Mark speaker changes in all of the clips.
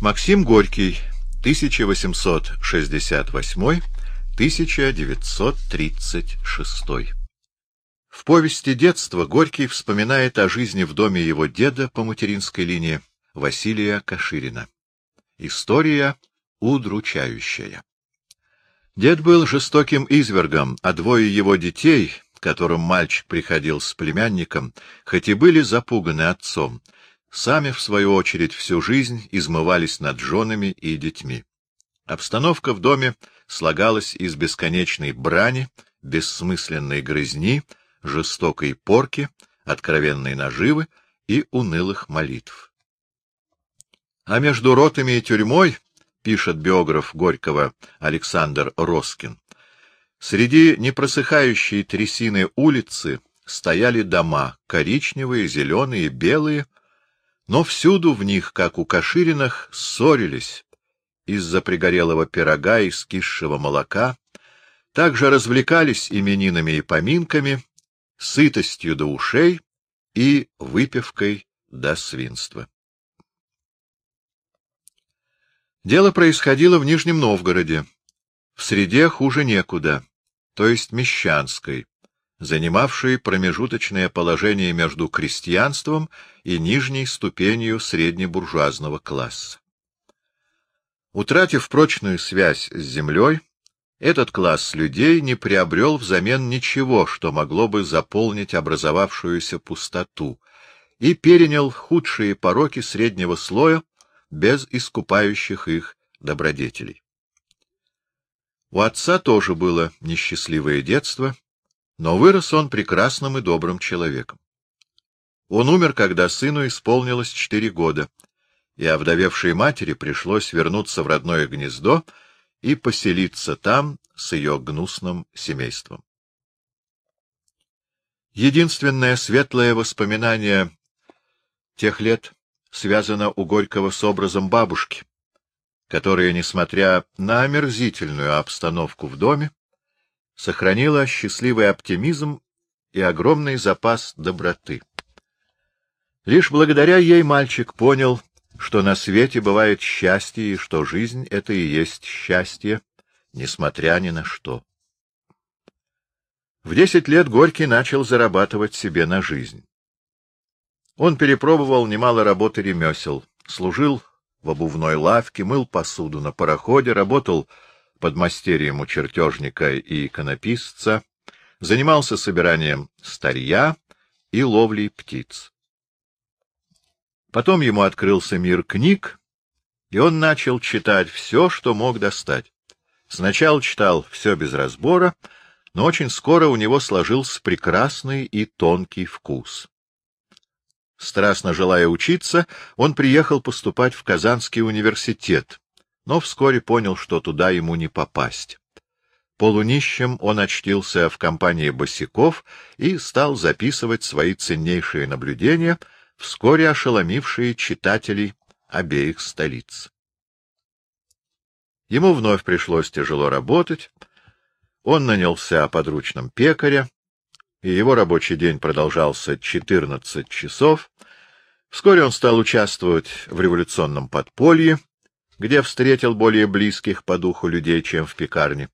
Speaker 1: Максим Горький, 1868-1936. В повести детства Горький вспоминает о жизни в доме его деда по материнской линии Василия Каширина. История удручающая. Дед был жестоким извергом, а двое его детей, которым мальчик приходил с племянником, хоть и были запуганы отцом, сами, в свою очередь, всю жизнь измывались над женами и детьми. Обстановка в доме слагалась из бесконечной брани, бессмысленной грызни, жестокой порки, откровенной наживы и унылых молитв. А между ротами и тюрьмой, пишет биограф Горького Александр Роскин, среди непросыхающей трясины улицы стояли дома, коричневые, зеленые, белые, но всюду в них, как у Кашириных, ссорились из-за пригорелого пирога и скисшего молока, также развлекались именинами и поминками, сытостью до ушей и выпивкой до свинства. Дело происходило в Нижнем Новгороде, в среде хуже некуда, то есть мещанской, занимавшей промежуточное положение между крестьянством и нижней ступенью среднебуржуазного класса. Утратив прочную связь с землей, этот класс людей не приобрел взамен ничего, что могло бы заполнить образовавшуюся пустоту, и перенял худшие пороки среднего слоя без искупающих их добродетелей. У отца тоже было несчастливое детство, но вырос он прекрасным и добрым человеком. Он умер, когда сыну исполнилось четыре года, и овдовевшей матери пришлось вернуться в родное гнездо и поселиться там с ее гнусным семейством. Единственное светлое воспоминание тех лет связано у Горького с образом бабушки, которая, несмотря на омерзительную обстановку в доме, сохранила счастливый оптимизм и огромный запас доброты. Лишь благодаря ей мальчик понял, что на свете бывает счастье и что жизнь — это и есть счастье, несмотря ни на что. В десять лет Горький начал зарабатывать себе на жизнь. Он перепробовал немало работы ремесел, служил в обувной лавке, мыл посуду на пароходе, работал под мастерием у чертежника и иконописца, занимался собиранием старья и ловлей птиц. Потом ему открылся мир книг, и он начал читать все, что мог достать. Сначала читал все без разбора, но очень скоро у него сложился прекрасный и тонкий вкус. Страстно желая учиться, он приехал поступать в Казанский университет, но вскоре понял, что туда ему не попасть. Полунищем он очтился в компании босиков и стал записывать свои ценнейшие наблюдения — вскоре ошеломившие читателей обеих столиц. Ему вновь пришлось тяжело работать, он нанялся подручным пекаря, и его рабочий день продолжался 14 часов. Вскоре он стал участвовать в революционном подполье, где встретил более близких по духу людей, чем в пекарне,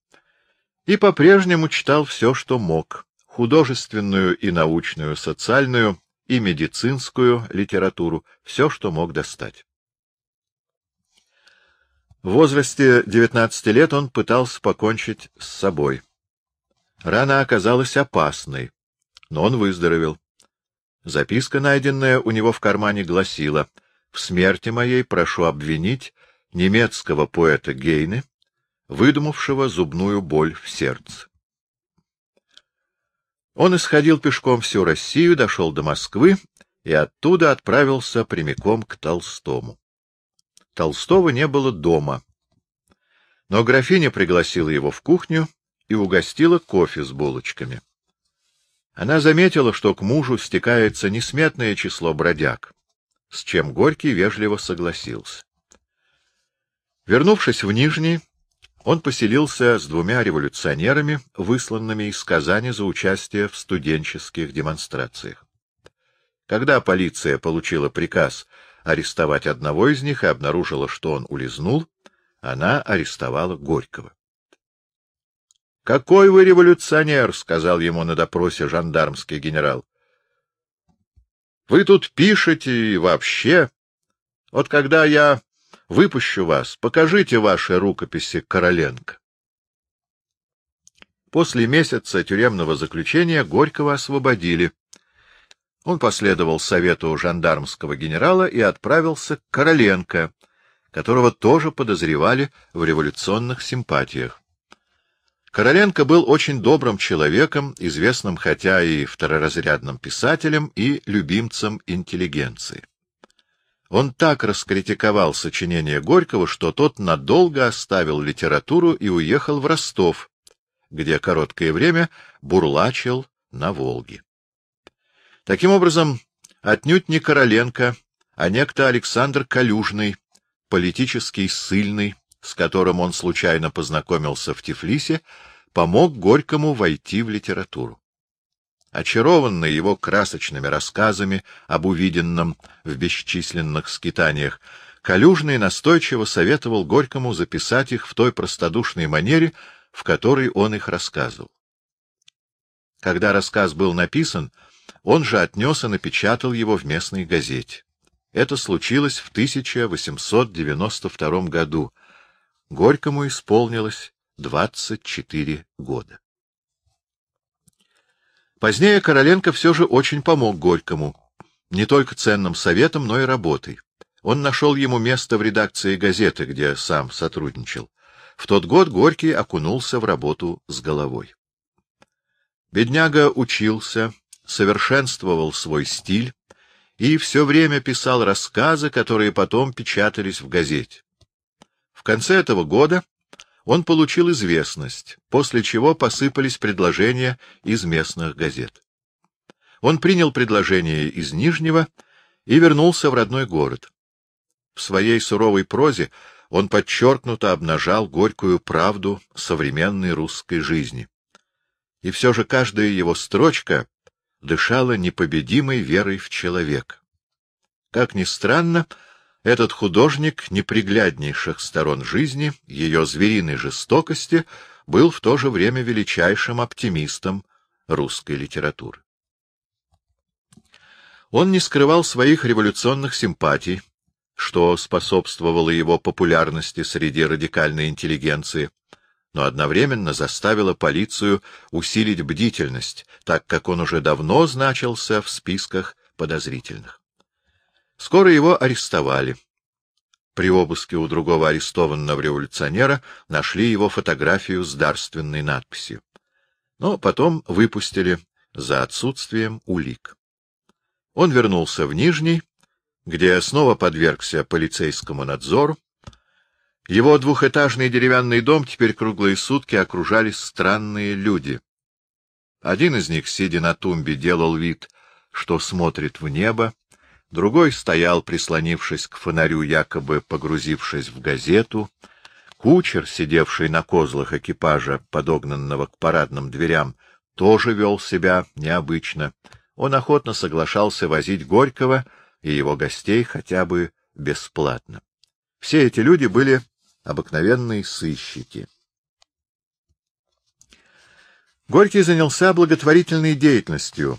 Speaker 1: и по-прежнему читал все, что мог — художественную и научную, социальную и медицинскую литературу, все, что мог достать. В возрасте 19 лет он пытался покончить с собой. Рана оказалась опасной, но он выздоровел. Записка, найденная у него в кармане, гласила «В смерти моей прошу обвинить немецкого поэта Гейне, выдумавшего зубную боль в сердце». Он исходил пешком всю Россию, дошел до Москвы и оттуда отправился прямиком к Толстому. Толстого не было дома, но графиня пригласила его в кухню и угостила кофе с булочками. Она заметила, что к мужу стекается несметное число бродяг, с чем Горький вежливо согласился. Вернувшись в Нижний, он поселился с двумя революционерами, высланными из Казани за участие в студенческих демонстрациях. Когда полиция получила приказ арестовать одного из них и обнаружила, что он улизнул, она арестовала Горького. — Какой вы революционер! — сказал ему на допросе жандармский генерал. — Вы тут пишете и вообще. Вот когда я выпущу вас, покажите ваши рукописи Короленко. После месяца тюремного заключения Горького освободили. Он последовал совету жандармского генерала и отправился к Короленко, которого тоже подозревали в революционных симпатиях. Короленко был очень добрым человеком, известным хотя и второразрядным писателем и любимцем интеллигенции. Он так раскритиковал сочинение Горького, что тот надолго оставил литературу и уехал в Ростов, где короткое время бурлачил на Волге. Таким образом, отнюдь не Короленко, а некто Александр Калюжный, политический ссыльный, с которым он случайно познакомился в Тифлисе, помог Горькому войти в литературу. Очарованный его красочными рассказами об увиденном в бесчисленных скитаниях, Калюжный настойчиво советовал Горькому записать их в той простодушной манере, в которой он их рассказывал. Когда рассказ был написан, он же отнес и напечатал его в местной газете. Это случилось в 1892 году. Горькому исполнилось 24 года. Позднее Короленко все же очень помог Горькому, не только ценным советом, но и работой. Он нашел ему место в редакции газеты, где сам сотрудничал. В тот год Горький окунулся в работу с головой. Бедняга учился, совершенствовал свой стиль и все время писал рассказы, которые потом печатались в газете. В конце этого года он получил известность, после чего посыпались предложения из местных газет. Он принял предложение из Нижнего и вернулся в родной город. В своей суровой прозе он подчеркнуто обнажал горькую правду современной русской жизни. И все же каждая его строчка дышала непобедимой верой в человека. Как ни странно, этот художник непригляднейших сторон жизни, ее звериной жестокости, был в то же время величайшим оптимистом русской литературы. Он не скрывал своих революционных симпатий, что способствовало его популярности среди радикальной интеллигенции, но одновременно заставило полицию усилить бдительность, так как он уже давно значился в списках подозрительных. Скоро его арестовали. При обыске у другого арестованного революционера нашли его фотографию с дарственной надписью. Но потом выпустили за отсутствием улик. Он вернулся в Нижний где снова подвергся полицейскому надзору. Его двухэтажный деревянный дом теперь круглые сутки окружали странные люди. Один из них, сидя на тумбе, делал вид, что смотрит в небо, другой стоял, прислонившись к фонарю, якобы погрузившись в газету. Кучер, сидевший на козлах экипажа, подогнанного к парадным дверям, тоже вел себя необычно. Он охотно соглашался возить Горького — и его гостей хотя бы бесплатно. Все эти люди были обыкновенные сыщики. Горький занялся благотворительной деятельностью,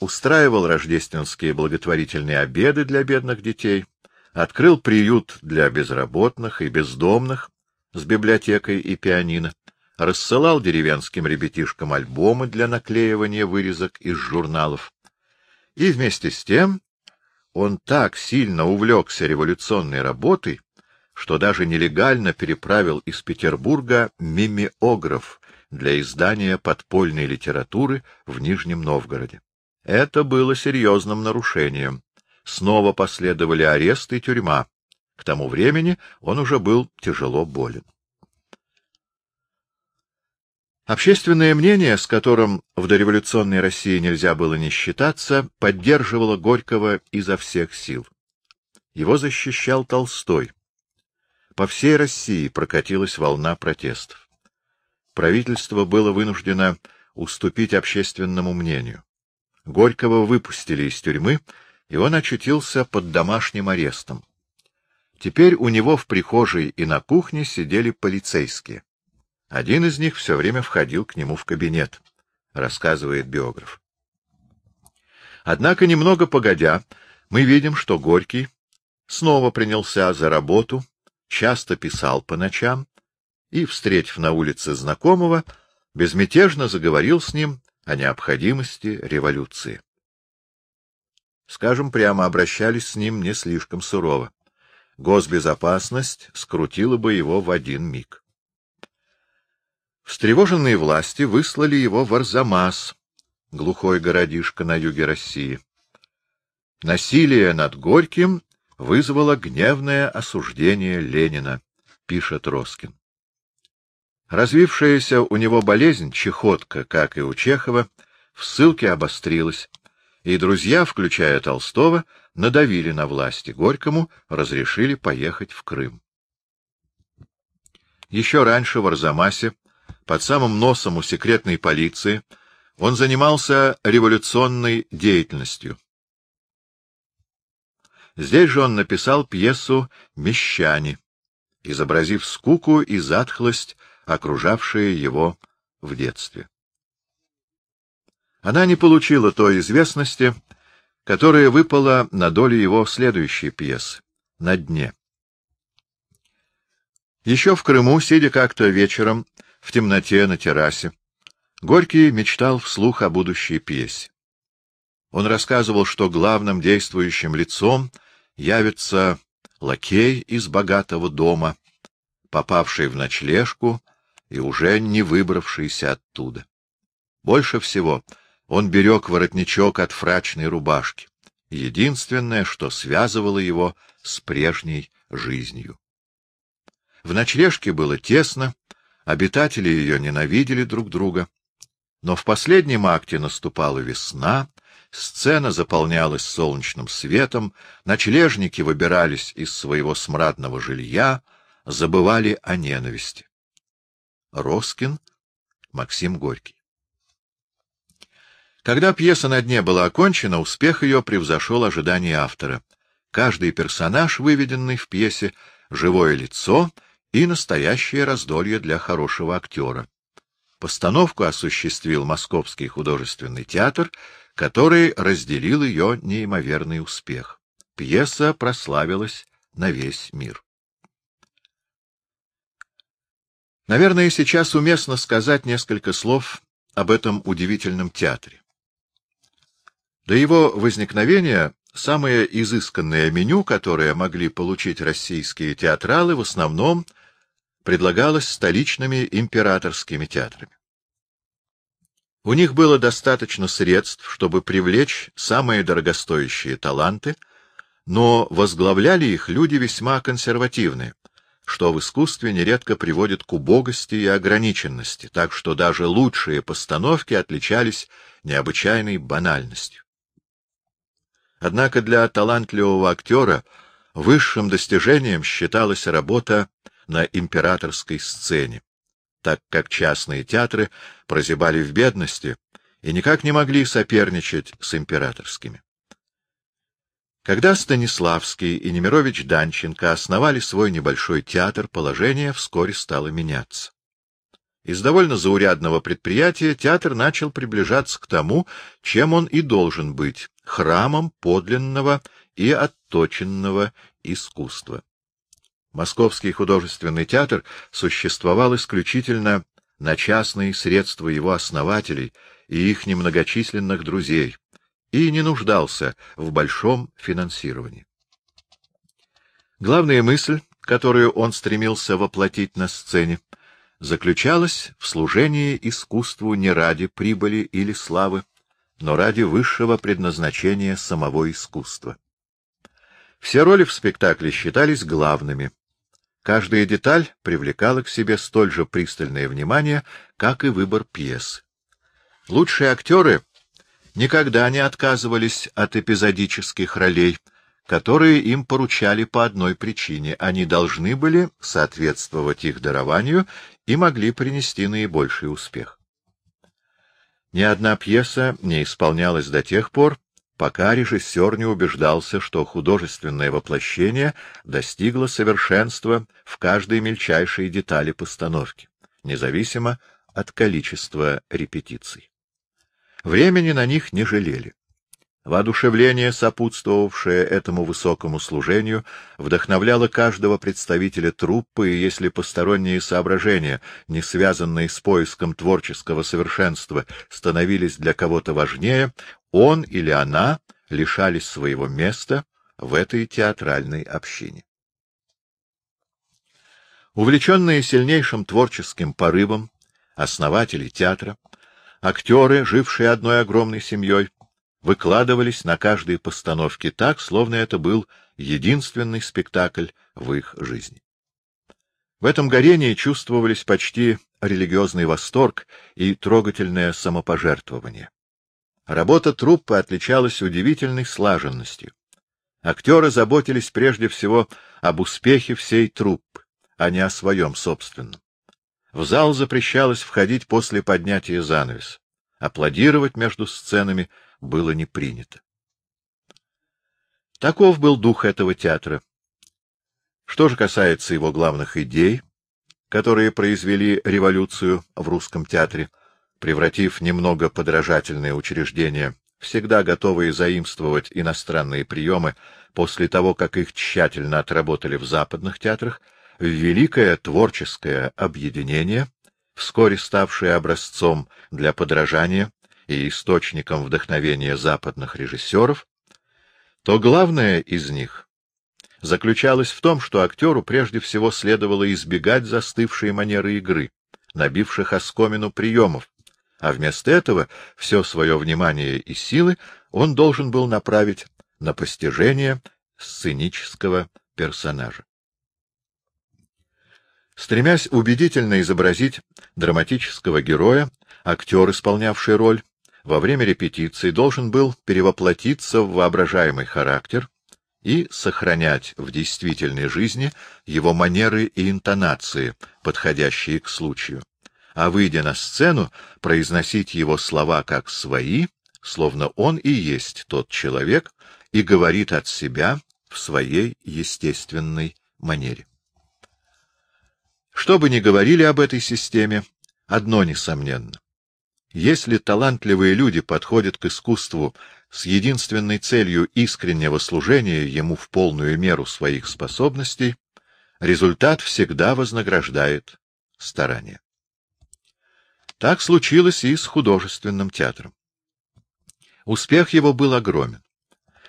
Speaker 1: устраивал рождественские благотворительные обеды для бедных детей, открыл приют для безработных и бездомных с библиотекой и пианино, рассылал деревенским ребятишкам альбомы для наклеивания вырезок из журналов. И вместе с тем он так сильно увлекся революционной работой, что даже нелегально переправил из Петербурга мимеограф для издания подпольной литературы в Нижнем Новгороде. Это было серьезным нарушением. Снова последовали арест и тюрьма. К тому времени он уже был тяжело болен. Общественное мнение, с которым в дореволюционной России нельзя было не считаться, поддерживало Горького изо всех сил. Его защищал Толстой. По всей России прокатилась волна протестов. Правительство было вынуждено уступить общественному мнению. Горького выпустили из тюрьмы, и он очутился под домашним арестом. Теперь у него в прихожей и на кухне сидели полицейские. Один из них все время входил к нему в кабинет, рассказывает биограф. Однако, немного погодя, мы видим, что Горький снова принялся за работу, часто писал по ночам и, встретив на улице знакомого, безмятежно заговорил с ним о необходимости революции. Скажем прямо, обращались с ним не слишком сурово. Госбезопасность скрутила бы его в один миг. Встревоженные власти выслали его в Арзамас, глухой городишко на юге России. Насилие над Горьким вызвало гневное осуждение Ленина, пишет Роскин. Развившаяся у него болезнь, чехотка, как и у Чехова, в ссылке обострилась, и друзья, включая Толстого, надавили на власти Горькому, разрешили поехать в Крым. Еще раньше в Арзамасе, под самым носом у секретной полиции, он занимался революционной деятельностью. Здесь же он написал пьесу «Мещане», изобразив скуку и затхлость, окружавшие его в детстве. Она не получила той известности, которая выпала на долю его следующей пьесы «На дне». Еще в Крыму, сидя как-то вечером в темноте на террасе, Горький мечтал вслух о будущей пьесе. Он рассказывал, что главным действующим лицом явится лакей из богатого дома, попавший в ночлежку и уже не выбравшийся оттуда. Больше всего он берег воротничок от фрачной рубашки, единственное, что связывало его с прежней жизнью. В ночлежке было тесно, обитатели ее ненавидели друг друга, но в последнем акте наступала весна, сцена заполнялась солнечным светом, ночлежники выбирались из своего смрадного жилья, забывали о ненависти. Роскин, Максим Горький. Когда пьеса «На дне» была окончена, успех ее превзошел ожидания автора. Каждый персонаж, выведенный в пьесе, — живое лицо и настоящее раздолье для хорошего актера. Постановку осуществил Московский художественный театр, который разделил ее неимоверный успех. Пьеса прославилась на весь мир. Наверное, сейчас уместно сказать несколько слов об этом удивительном театре. До его возникновения самое изысканное меню, которое могли получить российские театралы, в основном предлагалось столичными императорскими театрами. У них было достаточно средств, чтобы привлечь самые дорогостоящие таланты, но возглавляли их люди весьма консервативные, что в искусстве нередко приводит к убогости и ограниченности, так что даже лучшие постановки отличались необычайной банальностью. Однако для талантливого актера высшим достижением считалась работа на императорской сцене, так как частные театры прозябали в бедности и никак не могли соперничать с императорскими. Когда Станиславский и Немирович Данченко основали свой небольшой театр, положение вскоре стало меняться. Из довольно заурядного предприятия театр начал приближаться к тому, чем он и должен быть — храмом подлинного и отточенного искусства. Московский художественный театр существовал исключительно на частные средства его основателей и их немногочисленных друзей, и не нуждался в большом финансировании. Главная мысль, которую он стремился воплотить на сцене, заключалась в служении искусству не ради прибыли или славы, но ради высшего предназначения самого искусства. Все роли в спектакле считались главными, Каждая деталь привлекала к себе столь же пристальное внимание, как и выбор пьесы. Лучшие актеры никогда не отказывались от эпизодических ролей, которые им поручали по одной причине — они должны были соответствовать их дарованию и могли принести наибольший успех. Ни одна пьеса не исполнялась до тех пор, пока режиссер не убеждался, что художественное воплощение достигло совершенства в каждой мельчайшей детали постановки, независимо от количества репетиций. Времени на них не жалели. Воодушевление, сопутствовавшее этому высокому служению, вдохновляло каждого представителя труппы, и если посторонние соображения, не связанные с поиском творческого совершенства, становились для кого-то важнее, он или она лишались своего места в этой театральной общине. Увлеченные сильнейшим творческим порывом, основатели театра, актеры, жившие одной огромной семьей, выкладывались на каждой постановке так, словно это был единственный спектакль в их жизни. В этом горении чувствовались почти религиозный восторг и трогательное самопожертвование. Работа труппы отличалась удивительной слаженностью. Актеры заботились прежде всего об успехе всей труппы, а не о своем собственном. В зал запрещалось входить после поднятия занавеса. Аплодировать между сценами было не принято. Таков был дух этого театра. Что же касается его главных идей, которые произвели революцию в русском театре, превратив немного подражательные учреждения, всегда готовые заимствовать иностранные приемы после того, как их тщательно отработали в западных театрах, в великое творческое объединение, вскоре ставшее образцом для подражания и источником вдохновения западных режиссеров, то главное из них заключалось в том, что актеру прежде всего следовало избегать застывшей манеры игры, набивших оскомину приемов, а вместо этого все свое внимание и силы он должен был направить на постижение сценического персонажа. Стремясь убедительно изобразить драматического героя, актер, исполнявший роль, во время репетиции должен был перевоплотиться в воображаемый характер и сохранять в действительной жизни его манеры и интонации, подходящие к случаю, а, выйдя на сцену, произносить его слова как свои, словно он и есть тот человек, и говорит от себя в своей естественной манере. Что бы ни говорили об этой системе, одно несомненно. Если талантливые люди подходят к искусству с единственной целью искреннего служения ему в полную меру своих способностей, результат всегда вознаграждает старание. Так случилось и с художественным театром. Успех его был огромен.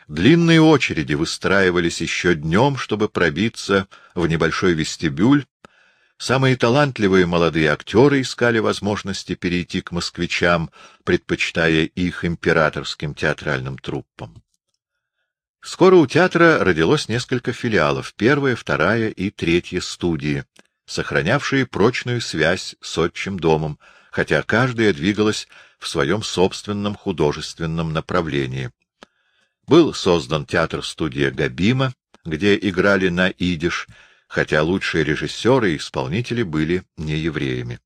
Speaker 1: Длинные очереди выстраивались еще днем, чтобы пробиться в небольшой вестибюль, Самые талантливые молодые актеры искали возможности перейти к москвичам, предпочитая их императорским театральным труппам. Скоро у театра родилось несколько филиалов, первая, вторая и третья студии, сохранявшие прочную связь с отчим домом, хотя каждая двигалась в своем собственном художественном направлении. Был создан театр-студия Габима, где играли на идиш, хотя лучшие режиссеры и исполнители были не евреями.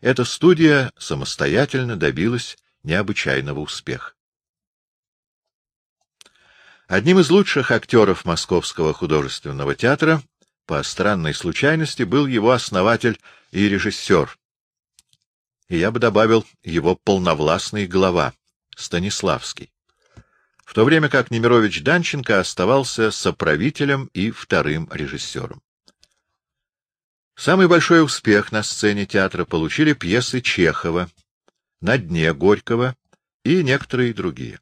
Speaker 1: Эта студия самостоятельно добилась необычайного успеха. Одним из лучших актеров Московского художественного театра по странной случайности был его основатель и режиссер, и я бы добавил его полновластный глава, Станиславский, в то время как Немирович Данченко оставался соправителем и вторым режиссером. Самый большой успех на сцене театра получили пьесы Чехова, «На дне Горького» и некоторые другие.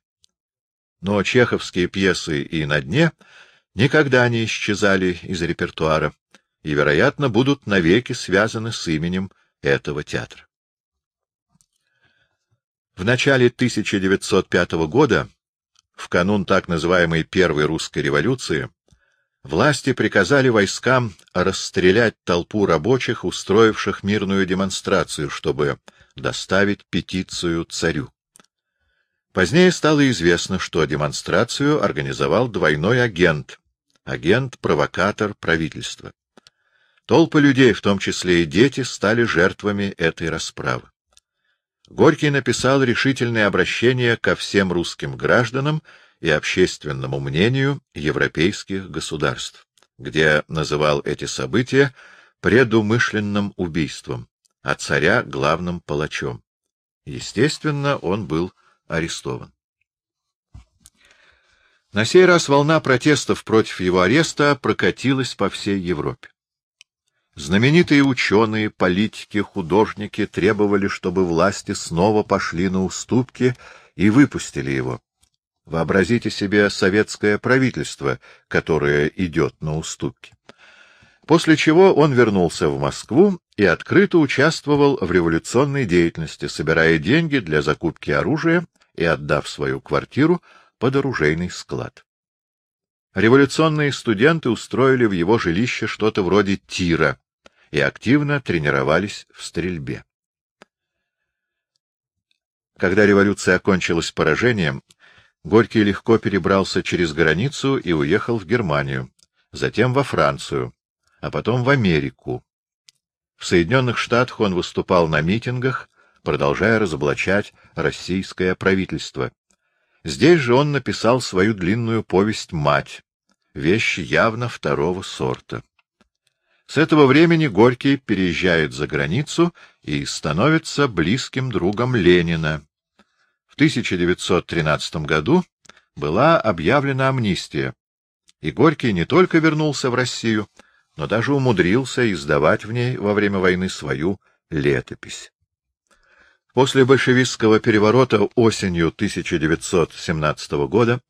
Speaker 1: Но чеховские пьесы и «На дне» никогда не исчезали из репертуара и, вероятно, будут навеки связаны с именем этого театра. В начале 1905 года, в канун так называемой Первой русской революции, власти приказали войскам расстрелять толпу рабочих, устроивших мирную демонстрацию, чтобы доставить петицию царю. Позднее стало известно, что демонстрацию организовал двойной агент, агент-провокатор правительства. Толпы людей, в том числе и дети, стали жертвами этой расправы. Горький написал решительное обращение ко всем русским гражданам и общественному мнению европейских государств, где называл эти события предумышленным убийством, а царя — главным палачом. Естественно, он был арестован. На сей раз волна протестов против его ареста прокатилась по всей Европе. Знаменитые ученые, политики, художники требовали, чтобы власти снова пошли на уступки и выпустили его. Вообразите себе советское правительство, которое идет на уступки. После чего он вернулся в Москву и открыто участвовал в революционной деятельности, собирая деньги для закупки оружия и отдав свою квартиру под оружейный склад. Революционные студенты устроили в его жилище что-то вроде тира, и активно тренировались в стрельбе. Когда революция окончилась поражением, Горький легко перебрался через границу и уехал в Германию, затем во Францию, а потом в Америку. В Соединенных Штатах он выступал на митингах, продолжая разоблачать российское правительство. Здесь же он написал свою длинную повесть «Мать», вещь явно второго сорта. С этого времени Горький переезжает за границу и становится близким другом Ленина. В 1913 году была объявлена амнистия, и Горький не только вернулся в Россию, но даже умудрился издавать в ней во время войны свою летопись. После большевистского переворота осенью 1917 года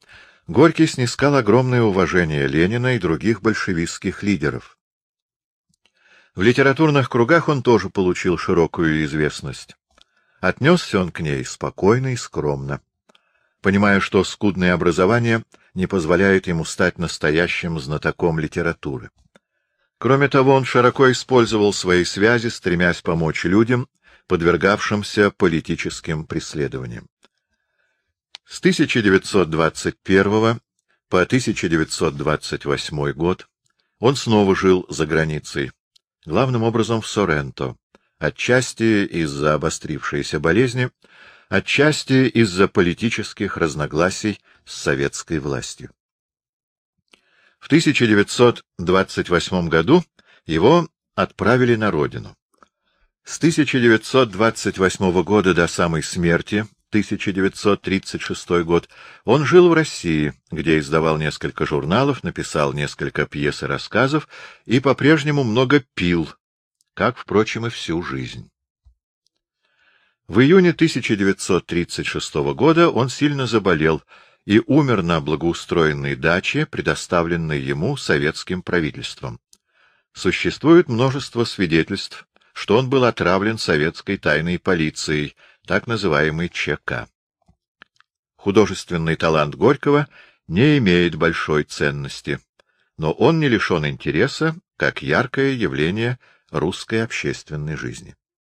Speaker 1: Горький снискал огромное уважение Ленина и других большевистских лидеров. В литературных кругах он тоже получил широкую известность. Отнесся он к ней спокойно и скромно, понимая, что скудное образование не позволяет ему стать настоящим знатоком литературы. Кроме того, он широко использовал свои связи, стремясь помочь людям, подвергавшимся политическим преследованиям. С 1921 по 1928 год он снова жил за границей, главным образом в Соренто, отчасти из-за обострившейся болезни, отчасти из-за политических разногласий с советской властью. В 1928 году его отправили на родину. С 1928 года до самой смерти 1936 год, он жил в России, где издавал несколько журналов, написал несколько пьес и рассказов и по-прежнему много пил, как, впрочем, и всю жизнь. В июне 1936 года он сильно заболел и умер на благоустроенной даче, предоставленной ему советским правительством. Существует множество свидетельств, что он был отравлен советской тайной полицией, так называемый ЧК. Художественный талант Горького не имеет большой ценности, но он не лишен интереса как яркое явление русской общественной жизни.